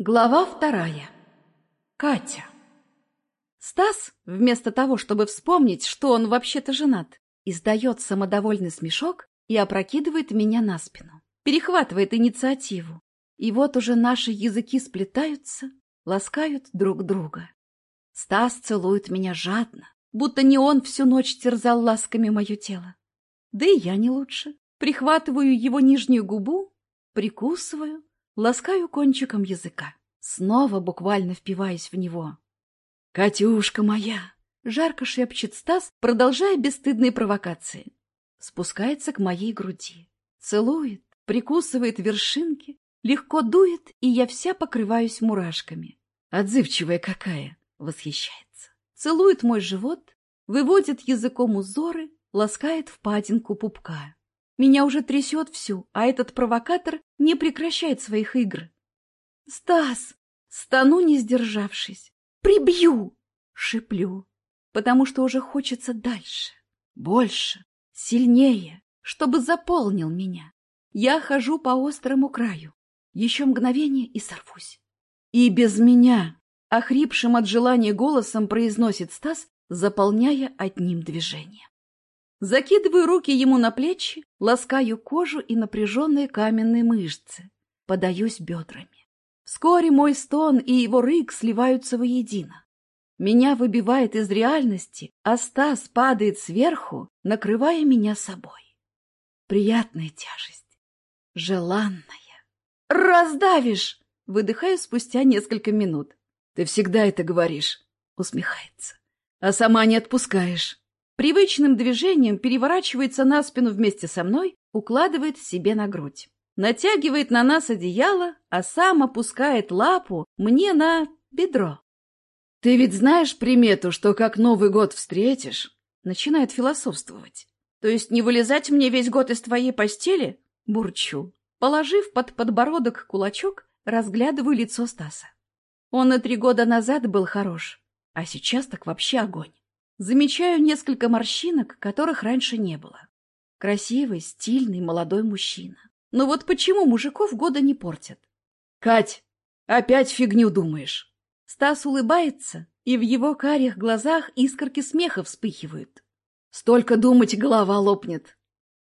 Глава вторая. Катя. Стас, вместо того, чтобы вспомнить, что он вообще-то женат, издает самодовольный смешок и опрокидывает меня на спину, перехватывает инициативу. И вот уже наши языки сплетаются, ласкают друг друга. Стас целует меня жадно, будто не он всю ночь терзал ласками мое тело. Да и я не лучше. Прихватываю его нижнюю губу, прикусываю, ласкаю кончиком языка. Снова буквально впиваюсь в него. «Катюшка моя!» — жарко шепчет Стас, продолжая бесстыдные провокации. Спускается к моей груди. Целует, прикусывает вершинки, легко дует, и я вся покрываюсь мурашками. Отзывчивая какая! Восхищается. Целует мой живот, выводит языком узоры, ласкает впадинку пупка. Меня уже трясет всю, а этот провокатор не прекращает своих игр. «Стас!» Стану, не сдержавшись. «Прибью!» Шиплю, потому что уже хочется дальше, больше, сильнее, чтобы заполнил меня. Я хожу по острому краю. Еще мгновение и сорвусь. И без меня, охрипшим от желания голосом произносит Стас, заполняя одним движением. Закидываю руки ему на плечи, ласкаю кожу и напряженные каменные мышцы, подаюсь бедрами. Вскоре мой стон и его рык сливаются воедино. Меня выбивает из реальности, а Стас падает сверху, накрывая меня собой. Приятная тяжесть, желанная. «Раздавишь!» — выдыхаю спустя несколько минут. «Ты всегда это говоришь», — усмехается. «А сама не отпускаешь». Привычным движением переворачивается на спину вместе со мной, укладывает себе на грудь. Натягивает на нас одеяло, а сам опускает лапу мне на бедро. «Ты ведь знаешь примету, что как Новый год встретишь?» Начинает философствовать. «То есть не вылезать мне весь год из твоей постели?» Бурчу. Положив под подбородок кулачок, разглядываю лицо Стаса. Он и три года назад был хорош, а сейчас так вообще огонь. Замечаю несколько морщинок, которых раньше не было. Красивый, стильный, молодой мужчина. Но вот почему мужиков года не портят? Кать, опять фигню думаешь. Стас улыбается, и в его карих глазах искорки смеха вспыхивают. Столько думать, голова лопнет.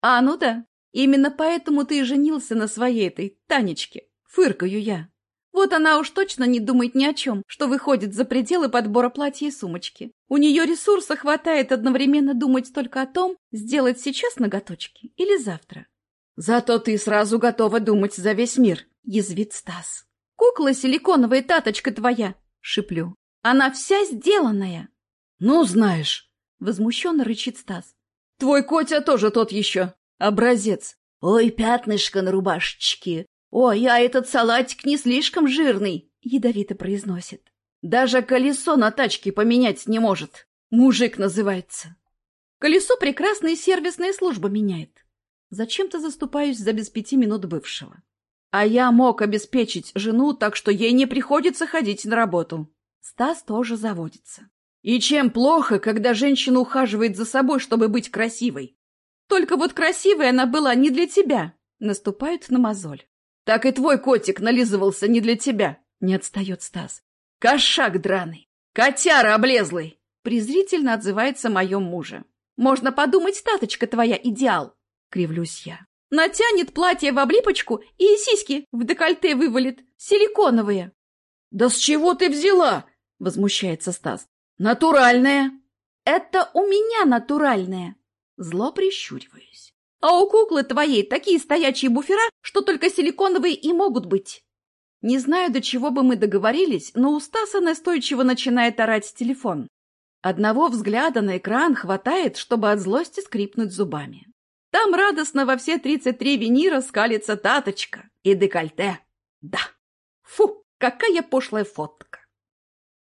А, ну да, именно поэтому ты и женился на своей этой Танечке. Фыркаю я. Вот она уж точно не думает ни о чем, что выходит за пределы подбора платья и сумочки. У нее ресурса хватает одновременно думать только о том, сделать сейчас ноготочки или завтра. «Зато ты сразу готова думать за весь мир», — язвит Стас. «Кукла силиконовая таточка твоя», — шиплю. «Она вся сделанная». «Ну, знаешь», — возмущенно рычит Стас. «Твой Котя тоже тот еще. Образец. Ой, пятнышко на рубашечке. «Ой, а этот салатик не слишком жирный», — ядовито произносит. «Даже колесо на тачке поменять не может. Мужик называется». Колесо прекрасная сервисная служба меняет. Зачем-то заступаюсь за без пяти минут бывшего. А я мог обеспечить жену, так что ей не приходится ходить на работу. Стас тоже заводится. И чем плохо, когда женщина ухаживает за собой, чтобы быть красивой? Только вот красивой она была не для тебя. Наступают на мозоль. Так и твой котик нализывался не для тебя, не отстает Стас. Кошак драный, котяра облезлый, презрительно отзывается моем муже. Можно подумать, таточка твоя идеал, кривлюсь я. Натянет платье в облипочку и сиськи в декольте вывалит, силиконовые. Да с чего ты взяла? Возмущается Стас. Натуральная. Это у меня натуральная. Зло прищуриваюсь. А у куклы твоей такие стоячие буфера, что только силиконовые и могут быть. Не знаю, до чего бы мы договорились, но у Стаса настойчиво начинает орать телефон. Одного взгляда на экран хватает, чтобы от злости скрипнуть зубами. Там радостно во все тридцать три винира скалится таточка и декольте. Да. Фу, какая пошлая фотка.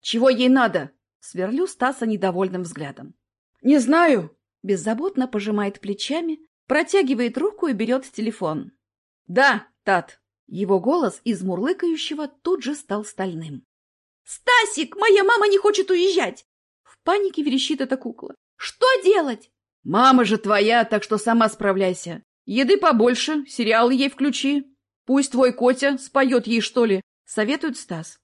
Чего ей надо? Сверлю Стаса недовольным взглядом. Не знаю. Беззаботно пожимает плечами, Протягивает руку и берет телефон. «Да, Тат!» Его голос из мурлыкающего тут же стал стальным. «Стасик, моя мама не хочет уезжать!» В панике верещит эта кукла. «Что делать?» «Мама же твоя, так что сама справляйся. Еды побольше, сериалы ей включи. Пусть твой Котя споет ей, что ли, Советует Стас.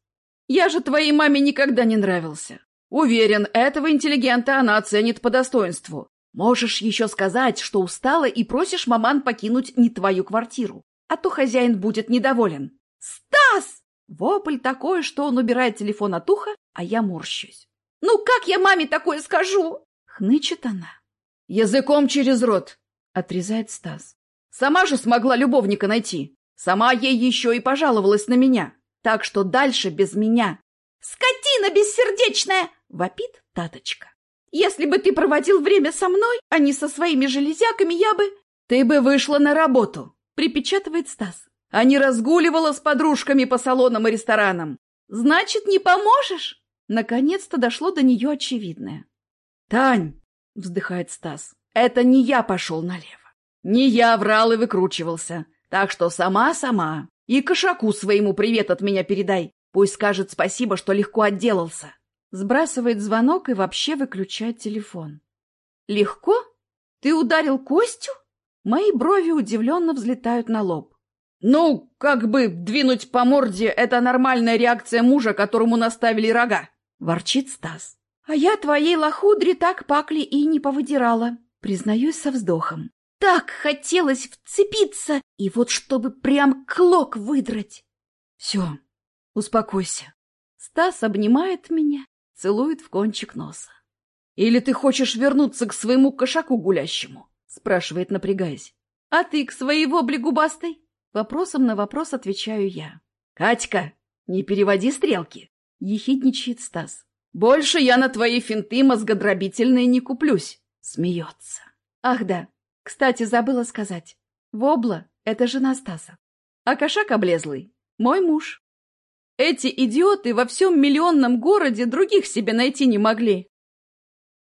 Я же твоей маме никогда не нравился. Уверен, этого интеллигента она оценит по достоинству. Можешь еще сказать, что устала и просишь маман покинуть не твою квартиру, а то хозяин будет недоволен. Стас! Вопль такой, что он убирает телефон от уха, а я морщусь. «Ну как я маме такое скажу?» — хнычет она. «Языком через рот!» — отрезает Стас. «Сама же смогла любовника найти. Сама ей еще и пожаловалась на меня. Так что дальше без меня». «Скотина бессердечная!» — вопит Таточка. «Если бы ты проводил время со мной, а не со своими железяками, я бы...» «Ты бы вышла на работу!» — припечатывает Стас. «А не разгуливала с подружками по салонам и ресторанам. Значит, не поможешь?» Наконец-то дошло до нее очевидное. «Тань!» — вздыхает Стас. «Это не я пошел налево. Не я врал и выкручивался. Так что сама-сама. И кошаку своему привет от меня передай. Пусть скажет спасибо, что легко отделался». Сбрасывает звонок и вообще выключает телефон. «Легко? Ты ударил Костю?» Мои брови удивленно взлетают на лоб. «Ну, как бы двинуть по морде — это нормальная реакция мужа, которому наставили рога ворчит Стас. А я твоей лохудре так пакли и не повыдирала, признаюсь со вздохом. Так хотелось вцепиться, и вот чтобы прям клок выдрать. Все, успокойся. Стас обнимает меня, целует в кончик носа. Или ты хочешь вернуться к своему кошаку гулящему? Спрашивает, напрягаясь. А ты к своей вобле губастой? Вопросом на вопрос отвечаю я. Катька, не переводи стрелки. — ехидничает Стас. «Больше я на твои финты мозгодробительные не куплюсь!» — смеется. «Ах да, кстати, забыла сказать. Вобла — это жена Стаса. А кошак облезлый — мой муж. Эти идиоты во всем миллионном городе других себе найти не могли.